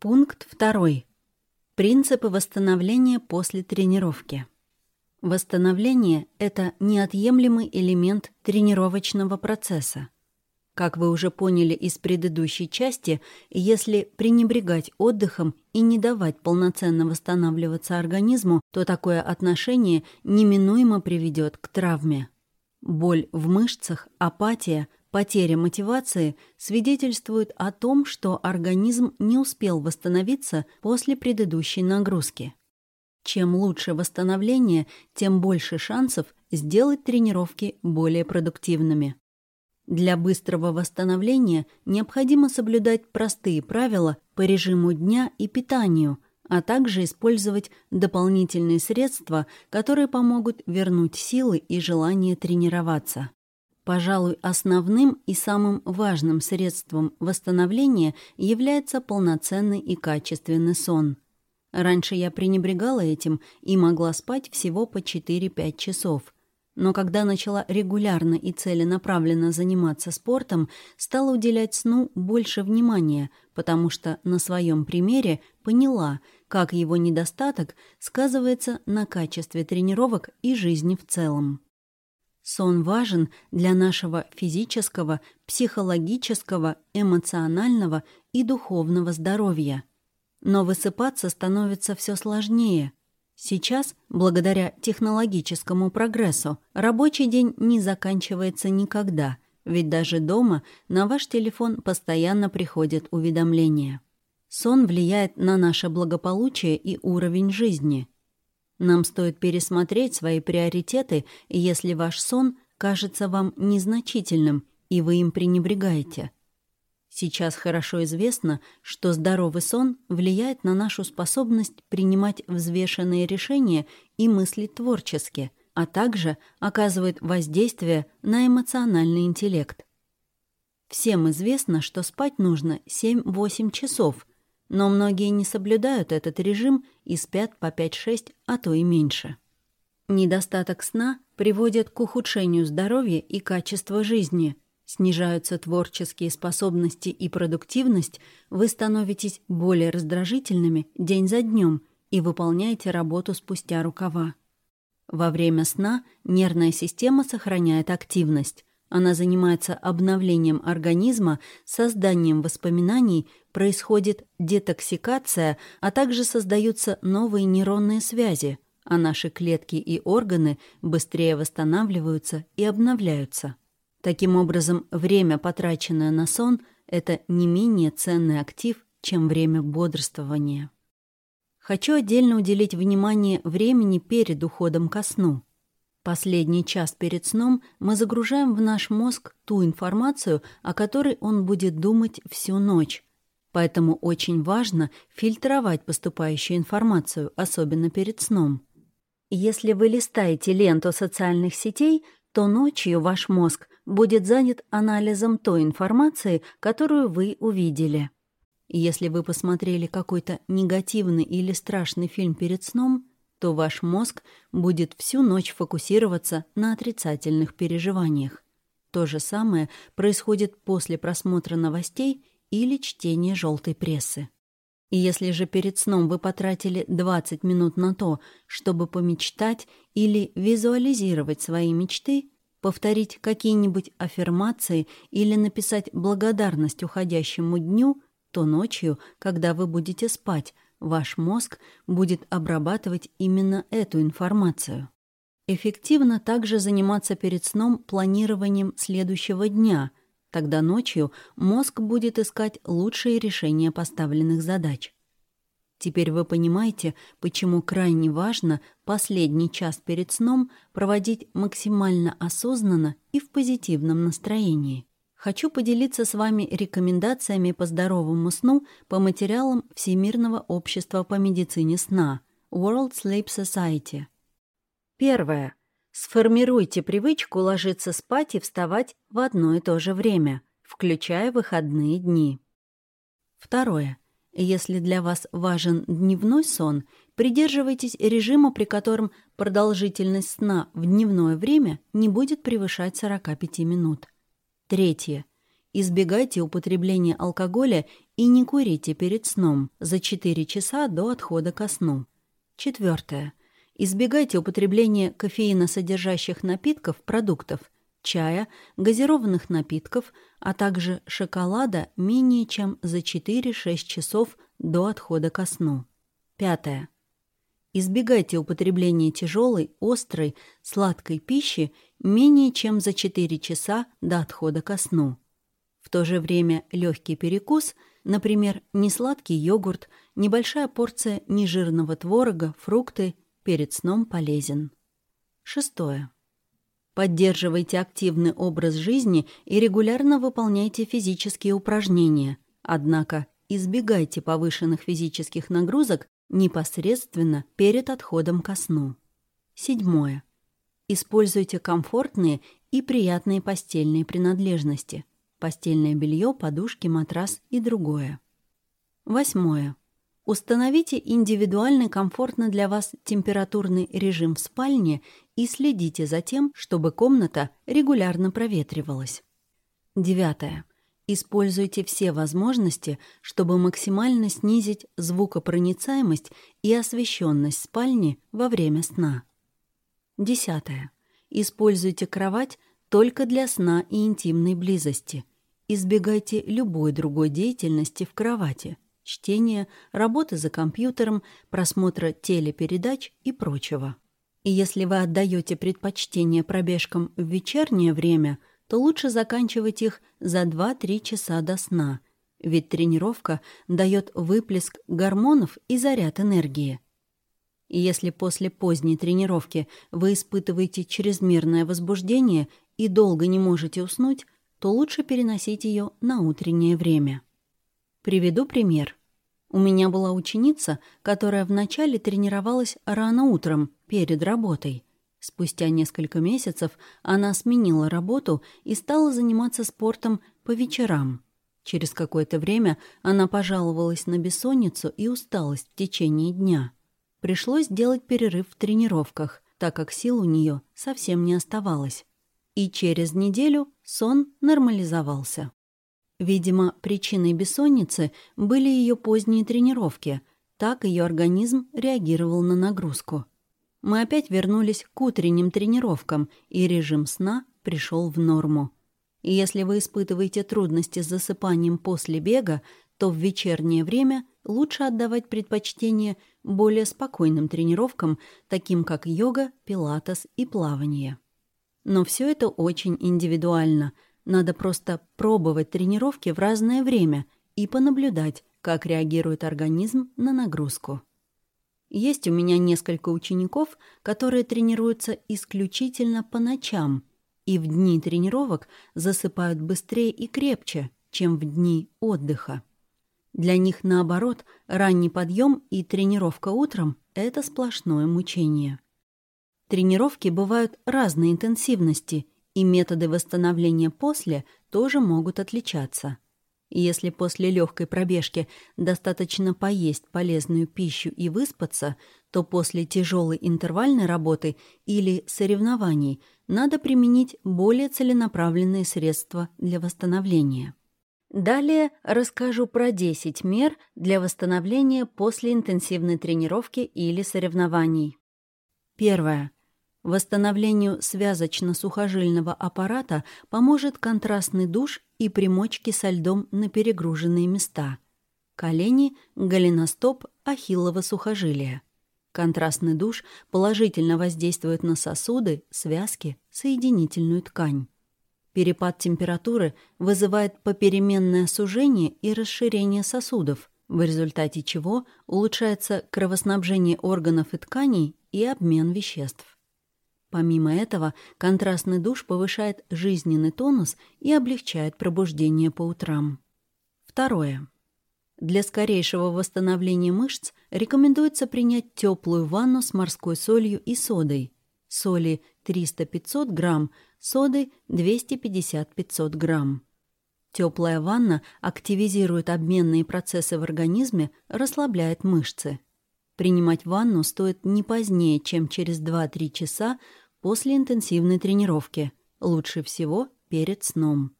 Пункт второй. Принципы восстановления после тренировки. Восстановление – это неотъемлемый элемент тренировочного процесса. Как вы уже поняли из предыдущей части, если пренебрегать отдыхом и не давать полноценно восстанавливаться организму, то такое отношение неминуемо приведет к травме. Боль в мышцах, апатия, потеря мотивации свидетельствуют о том, что организм не успел восстановиться после предыдущей нагрузки. Чем лучше восстановление, тем больше шансов сделать тренировки более продуктивными. Для быстрого восстановления необходимо соблюдать простые правила по режиму дня и питанию, а также использовать дополнительные средства, которые помогут вернуть силы и желание тренироваться. Пожалуй, основным и самым важным средством восстановления является полноценный и качественный сон. Раньше я пренебрегала этим и могла спать всего по 4-5 часов – но когда начала регулярно и целенаправленно заниматься спортом, стала уделять сну больше внимания, потому что на своем примере поняла, как его недостаток сказывается на качестве тренировок и жизни в целом. Сон важен для нашего физического, психологического, эмоционального и духовного здоровья. Но высыпаться становится все сложнее – Сейчас, благодаря технологическому прогрессу, рабочий день не заканчивается никогда, ведь даже дома на ваш телефон постоянно приходят уведомления. Сон влияет на наше благополучие и уровень жизни. Нам стоит пересмотреть свои приоритеты, если ваш сон кажется вам незначительным, и вы им пренебрегаете – Сейчас хорошо известно, что здоровый сон влияет на нашу способность принимать взвешенные решения и мыслить творчески, а также оказывает воздействие на эмоциональный интеллект. Всем известно, что спать нужно 7-8 часов, но многие не соблюдают этот режим и спят по 5-6, а то и меньше. Недостаток сна приводит к ухудшению здоровья и качества жизни – снижаются творческие способности и продуктивность, вы становитесь более раздражительными день за днем и выполняете работу спустя рукава. Во время сна нервная система сохраняет активность. Она занимается обновлением организма, созданием воспоминаний, происходит детоксикация, а также создаются новые нейронные связи, а наши клетки и органы быстрее восстанавливаются и обновляются. Таким образом, время, потраченное на сон, это не менее ценный актив, чем время бодрствования. Хочу отдельно уделить внимание времени перед уходом ко сну. Последний час перед сном мы загружаем в наш мозг ту информацию, о которой он будет думать всю ночь. Поэтому очень важно фильтровать поступающую информацию, особенно перед сном. Если вы листаете ленту социальных сетей, то ночью ваш мозг будет занят анализом той информации, которую вы увидели. Если вы посмотрели какой-то негативный или страшный фильм перед сном, то ваш мозг будет всю ночь фокусироваться на отрицательных переживаниях. То же самое происходит после просмотра новостей или чтения желтой прессы. И если же перед сном вы потратили 20 минут на то, чтобы помечтать или визуализировать свои мечты, повторить какие-нибудь аффирмации или написать благодарность уходящему дню, то ночью, когда вы будете спать, ваш мозг будет обрабатывать именно эту информацию. Эффективно также заниматься перед сном планированием следующего дня. Тогда ночью мозг будет искать лучшие решения поставленных задач. Теперь вы понимаете, почему крайне важно последний час перед сном проводить максимально осознанно и в позитивном настроении. Хочу поделиться с вами рекомендациями по здоровому сну по материалам Всемирного общества по медицине сна World Sleep Society. Первое. Сформируйте привычку ложиться спать и вставать в одно и то же время, включая выходные дни. Второе. Если для вас важен дневной сон, придерживайтесь режима, при котором продолжительность сна в дневное время не будет превышать 45 минут. Третье. Избегайте употребления алкоголя и не курите перед сном за 4 часа до отхода ко сну. Четвертое. Избегайте употребления кофеиносодержащих напитков, продуктов, чая, газированных напитков, а также шоколада менее чем за 4-6 часов до отхода ко сну. Пятое. Избегайте употребления тяжелой, острой, сладкой пищи менее чем за 4 часа до отхода ко сну. В то же время легкий перекус, например, несладкий йогурт, небольшая порция нежирного творога, фрукты перед сном полезен. Шестое. Поддерживайте активный образ жизни и регулярно выполняйте физические упражнения. Однако избегайте повышенных физических нагрузок непосредственно перед отходом ко сну. Седьмое. Используйте комфортные и приятные постельные принадлежности. Постельное белье, подушки, матрас и другое. Восьмое. Установите индивидуальный комфортно для вас температурный режим в спальне и следите за тем, чтобы комната регулярно проветривалась. Девятое. Используйте все возможности, чтобы максимально снизить звукопроницаемость и освещенность спальни во время сна. Десятое. Используйте кровать только для сна и интимной близости. Избегайте любой другой деятельности в кровати – чтения, работы за компьютером, просмотра телепередач и прочего. И если вы отдаете предпочтение пробежкам в вечернее время – то лучше заканчивать их за 2-3 часа до сна, ведь тренировка дает выплеск гормонов и заряд энергии. И если после поздней тренировки вы испытываете чрезмерное возбуждение и долго не можете уснуть, то лучше переносить ее на утреннее время. Приведу пример. У меня была ученица, которая вначале тренировалась рано утром, перед работой – Спустя несколько месяцев она сменила работу и стала заниматься спортом по вечерам. Через какое-то время она пожаловалась на бессонницу и усталость в течение дня. Пришлось делать перерыв в тренировках, так как сил у нее совсем не оставалось. И через неделю сон нормализовался. Видимо, причиной бессонницы были ее поздние тренировки. Так ее организм реагировал на нагрузку мы опять вернулись к утренним тренировкам, и режим сна пришел в норму. Если вы испытываете трудности с засыпанием после бега, то в вечернее время лучше отдавать предпочтение более спокойным тренировкам, таким как йога, пилатес и плавание. Но все это очень индивидуально. Надо просто пробовать тренировки в разное время и понаблюдать, как реагирует организм на нагрузку. Есть у меня несколько учеников, которые тренируются исключительно по ночам и в дни тренировок засыпают быстрее и крепче, чем в дни отдыха. Для них, наоборот, ранний подъем и тренировка утром — это сплошное мучение. Тренировки бывают разной интенсивности, и методы восстановления после тоже могут отличаться — если после легкой пробежки достаточно поесть полезную пищу и выспаться, то после тяжелой интервальной работы или соревнований надо применить более целенаправленные средства для восстановления. Далее расскажу про 10 мер для восстановления после интенсивной тренировки или соревнований. Первое. Восстановлению связочно-сухожильного аппарата поможет контрастный душ и примочки со льдом на перегруженные места. Колени, голеностоп, ахиллово сухожилие. Контрастный душ положительно воздействует на сосуды, связки, соединительную ткань. Перепад температуры вызывает попеременное сужение и расширение сосудов, в результате чего улучшается кровоснабжение органов и тканей и обмен веществ. Помимо этого, контрастный душ повышает жизненный тонус и облегчает пробуждение по утрам. Второе. Для скорейшего восстановления мышц рекомендуется принять теплую ванну с морской солью и содой. Соли 300-500 грамм, соды 250-500 грамм. Теплая ванна активизирует обменные процессы в организме, расслабляет мышцы. Принимать ванну стоит не позднее, чем через 2-3 часа после интенсивной тренировки, лучше всего перед сном.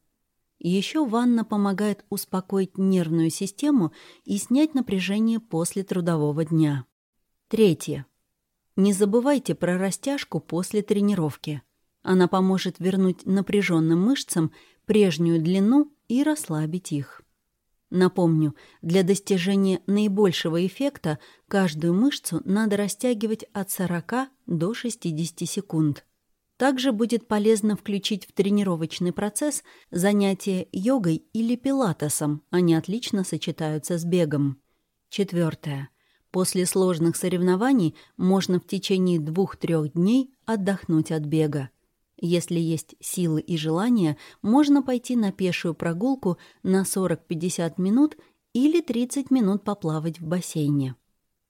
Еще ванна помогает успокоить нервную систему и снять напряжение после трудового дня. Третье. Не забывайте про растяжку после тренировки. Она поможет вернуть напряженным мышцам прежнюю длину и расслабить их. Напомню, для достижения наибольшего эффекта каждую мышцу надо растягивать от 40 до 60 секунд. Также будет полезно включить в тренировочный процесс занятия йогой или пилатесом, они отлично сочетаются с бегом. Четвертое. После сложных соревнований можно в течение двух-трех дней отдохнуть от бега. Если есть силы и желание, можно пойти на пешую прогулку на 40-50 минут или 30 минут поплавать в бассейне.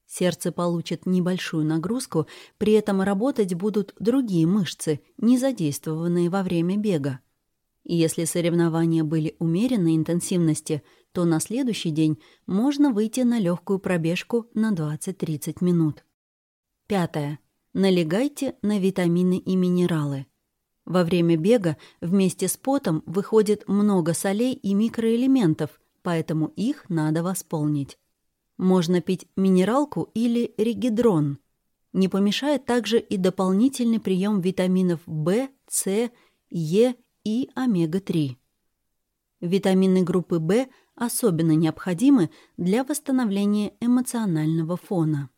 Сердце получит небольшую нагрузку, при этом работать будут другие мышцы, не задействованные во время бега. Если соревнования были умеренной интенсивности – то на следующий день можно выйти на легкую пробежку на 20-30 минут. Пятое. Налегайте на витамины и минералы. Во время бега вместе с потом выходит много солей и микроэлементов, поэтому их надо восполнить. Можно пить минералку или регидрон. Не помешает также и дополнительный прием витаминов В, С, Е и омега-3. Витамины группы В особенно необходимы для восстановления эмоционального фона.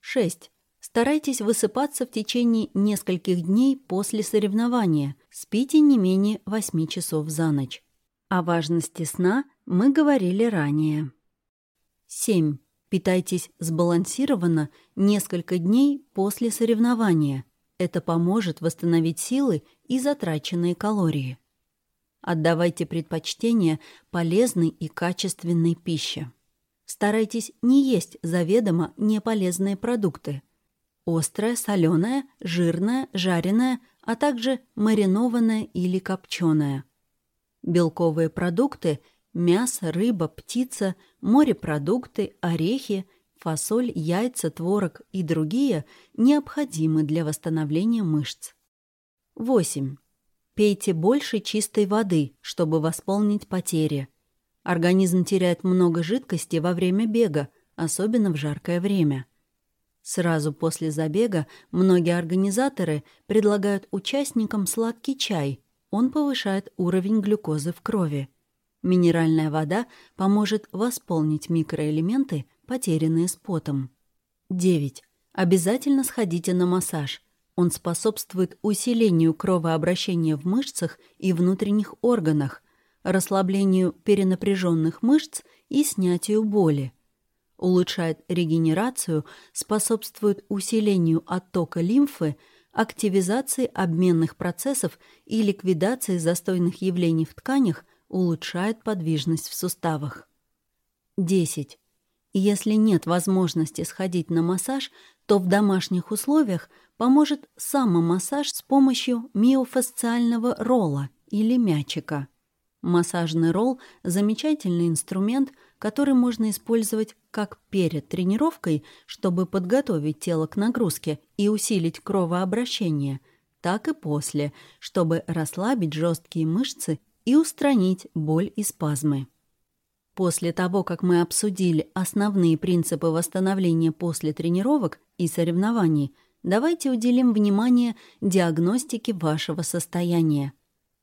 6. Старайтесь высыпаться в течение нескольких дней после соревнования. Спите не менее 8 часов за ночь. О важности сна мы говорили ранее. 7. Питайтесь сбалансированно несколько дней после соревнования. Это поможет восстановить силы и затраченные калории. Отдавайте предпочтение полезной и качественной пище. Старайтесь не есть заведомо неполезные продукты. Острое, соленое, жирное, жареное, а также маринованное или копченое. Белковые продукты – мясо, рыба, птица, морепродукты, орехи, фасоль, яйца, творог и другие – необходимы для восстановления мышц. 8. Пейте больше чистой воды, чтобы восполнить потери. Организм теряет много жидкости во время бега, особенно в жаркое время. Сразу после забега многие организаторы предлагают участникам сладкий чай. Он повышает уровень глюкозы в крови. Минеральная вода поможет восполнить микроэлементы, потерянные с потом. 9. Обязательно сходите на массаж. Он способствует усилению кровообращения в мышцах и внутренних органах, расслаблению перенапряженных мышц и снятию боли. Улучшает регенерацию, способствует усилению оттока лимфы, активизации обменных процессов и ликвидации застойных явлений в тканях, улучшает подвижность в суставах. 10. Если нет возможности сходить на массаж, то в домашних условиях поможет самомассаж с помощью миофасциального ролла или мячика. Массажный ролл – замечательный инструмент, который можно использовать как перед тренировкой, чтобы подготовить тело к нагрузке и усилить кровообращение, так и после, чтобы расслабить жесткие мышцы и устранить боль и спазмы. После того, как мы обсудили основные принципы восстановления после тренировок и соревнований, давайте уделим внимание диагностике вашего состояния.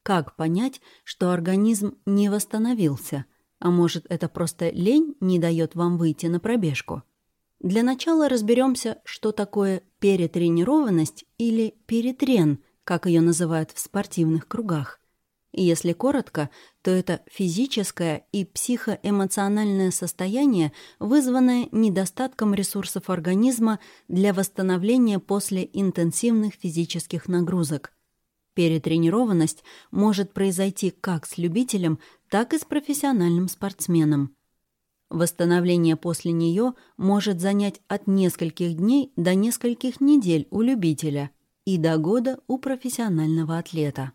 Как понять, что организм не восстановился? А может, это просто лень не дает вам выйти на пробежку? Для начала разберемся, что такое перетренированность или перетрен, как ее называют в спортивных кругах. Если коротко, то это физическое и психоэмоциональное состояние, вызванное недостатком ресурсов организма для восстановления после интенсивных физических нагрузок. Перетренированность может произойти как с любителем, так и с профессиональным спортсменом. Восстановление после нее может занять от нескольких дней до нескольких недель у любителя и до года у профессионального атлета.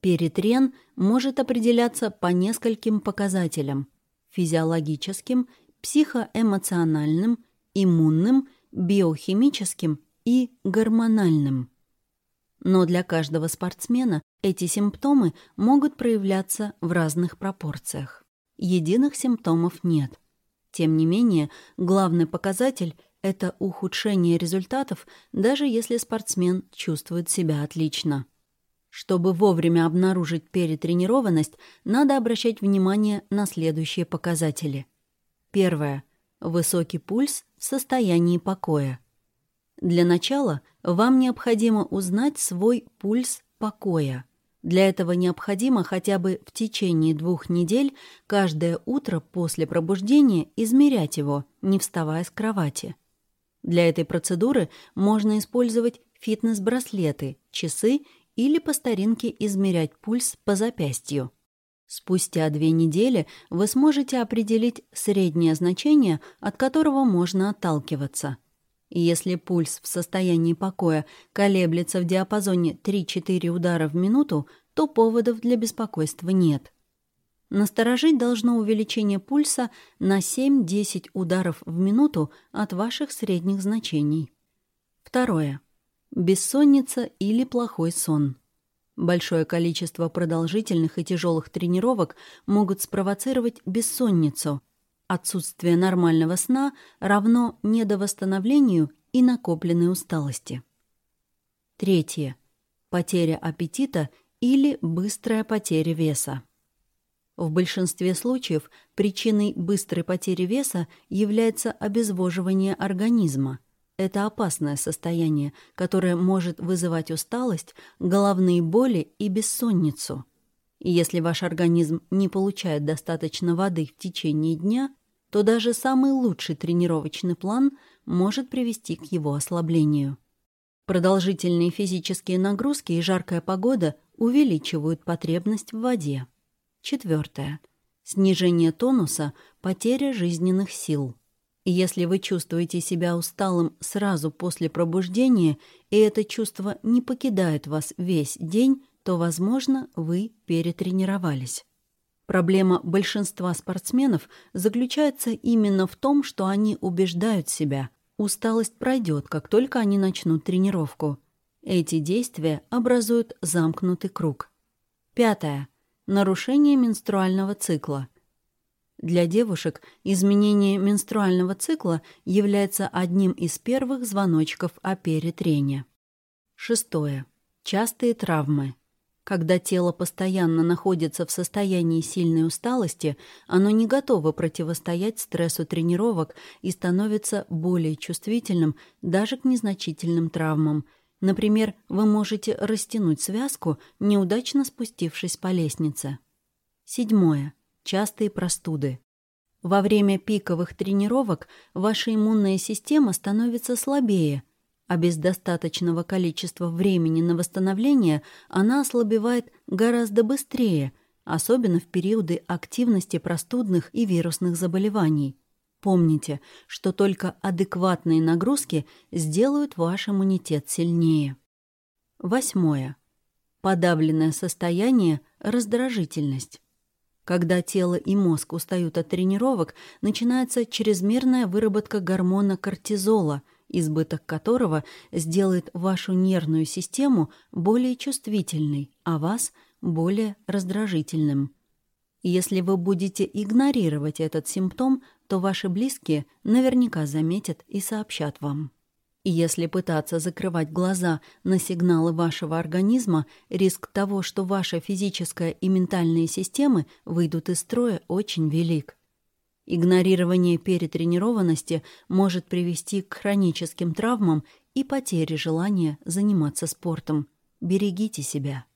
Перетрен может определяться по нескольким показателям – физиологическим, психоэмоциональным, иммунным, биохимическим и гормональным. Но для каждого спортсмена эти симптомы могут проявляться в разных пропорциях. Единых симптомов нет. Тем не менее, главный показатель — это ухудшение результатов, даже если спортсмен чувствует себя отлично. Чтобы вовремя обнаружить перетренированность, надо обращать внимание на следующие показатели. Первое. Высокий пульс в состоянии покоя. Для начала вам необходимо узнать свой пульс покоя. Для этого необходимо хотя бы в течение двух недель каждое утро после пробуждения измерять его, не вставая с кровати. Для этой процедуры можно использовать фитнес-браслеты, часы или по старинке измерять пульс по запястью. Спустя две недели вы сможете определить среднее значение, от которого можно отталкиваться. Если пульс в состоянии покоя колеблется в диапазоне 3-4 удара в минуту, то поводов для беспокойства нет. Насторожить должно увеличение пульса на 7-10 ударов в минуту от ваших средних значений. Второе бессонница или плохой сон. Большое количество продолжительных и тяжелых тренировок могут спровоцировать бессонницу. Отсутствие нормального сна равно недовосстановлению и накопленной усталости. Третье. Потеря аппетита или быстрая потеря веса. В большинстве случаев причиной быстрой потери веса является обезвоживание организма – это опасное состояние, которое может вызывать усталость, головные боли и бессонницу. И если ваш организм не получает достаточно воды в течение дня, то даже самый лучший тренировочный план может привести к его ослаблению. Продолжительные физические нагрузки и жаркая погода увеличивают потребность в воде. Четвертое. Снижение тонуса, потеря жизненных сил. Если вы чувствуете себя усталым сразу после пробуждения, и это чувство не покидает вас весь день, то, возможно, вы перетренировались. Проблема большинства спортсменов заключается именно в том, что они убеждают себя. Усталость пройдет, как только они начнут тренировку. Эти действия образуют замкнутый круг. Пятое. Нарушение менструального цикла – для девушек изменение менструального цикла является одним из первых звоночков о перетрении. Шестое. Частые травмы. Когда тело постоянно находится в состоянии сильной усталости, оно не готово противостоять стрессу тренировок и становится более чувствительным даже к незначительным травмам. Например, вы можете растянуть связку, неудачно спустившись по лестнице. Седьмое частые простуды. Во время пиковых тренировок ваша иммунная система становится слабее, а без достаточного количества времени на восстановление она ослабевает гораздо быстрее, особенно в периоды активности простудных и вирусных заболеваний. Помните, что только адекватные нагрузки сделают ваш иммунитет сильнее. Восьмое. Подавленное состояние – раздражительность. Когда тело и мозг устают от тренировок, начинается чрезмерная выработка гормона кортизола, избыток которого сделает вашу нервную систему более чувствительной, а вас более раздражительным. Если вы будете игнорировать этот симптом, то ваши близкие наверняка заметят и сообщат вам. И если пытаться закрывать глаза на сигналы вашего организма, риск того, что ваша физическая и ментальные системы выйдут из строя, очень велик. Игнорирование перетренированности может привести к хроническим травмам и потере желания заниматься спортом. Берегите себя.